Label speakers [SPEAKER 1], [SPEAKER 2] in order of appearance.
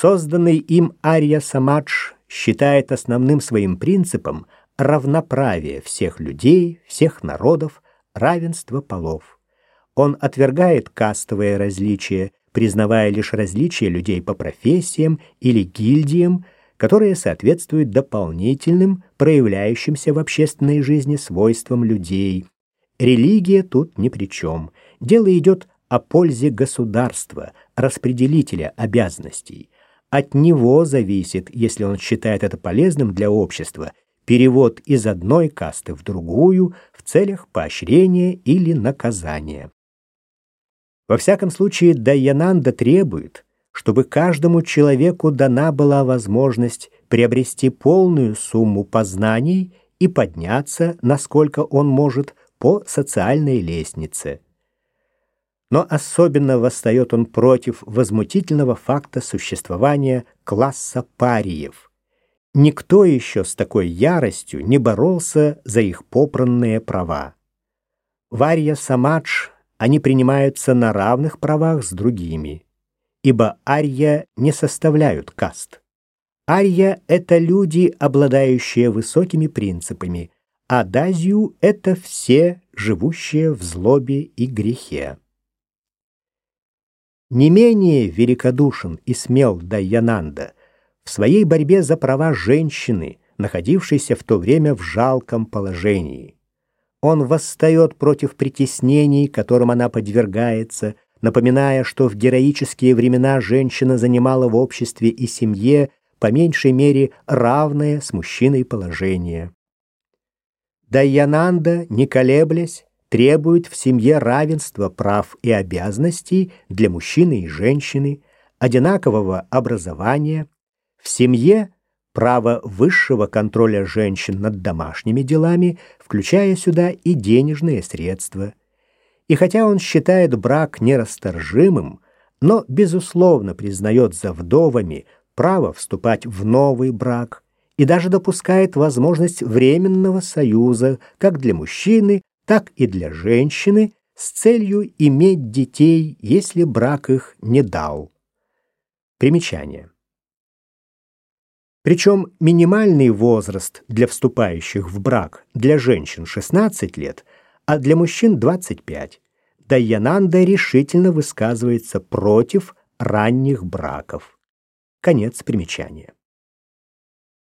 [SPEAKER 1] Созданный им Арья Самадж считает основным своим принципом равноправие всех людей, всех народов, равенство полов. Он отвергает кастовые различия, признавая лишь различия людей по профессиям или гильдиям, которые соответствуют дополнительным, проявляющимся в общественной жизни свойствам людей. Религия тут ни при чем. Дело идет о пользе государства, распределителя обязанностей. От него зависит, если он считает это полезным для общества, перевод из одной касты в другую в целях поощрения или наказания. Во всяком случае, Дайянанда требует, чтобы каждому человеку дана была возможность приобрести полную сумму познаний и подняться, насколько он может, по социальной лестнице. Но особенно восстает он против возмутительного факта существования класса париев. Никто еще с такой яростью не боролся за их попранные права. Варья Самадж они принимаются на равных правах с другими ибо арья не составляют каст. Арья — это люди, обладающие высокими принципами, а дазью — это все, живущие в злобе и грехе. Не менее великодушен и смел Дайянанда в своей борьбе за права женщины, находившейся в то время в жалком положении. Он восстает против притеснений, которым она подвергается, напоминая, что в героические времена женщина занимала в обществе и семье по меньшей мере равное с мужчиной положение. Дайянанда, не колеблясь, требует в семье равенства прав и обязанностей для мужчины и женщины, одинакового образования, в семье право высшего контроля женщин над домашними делами, включая сюда и денежные средства – и хотя он считает брак нерасторжимым, но, безусловно, признает за вдовами право вступать в новый брак и даже допускает возможность временного союза как для мужчины, так и для женщины с целью иметь детей, если брак их не дал. Примечание. Причем минимальный возраст для вступающих в брак для женщин 16 лет – а для мужчин 25. Дайянанда решительно высказывается против ранних браков. Конец примечания.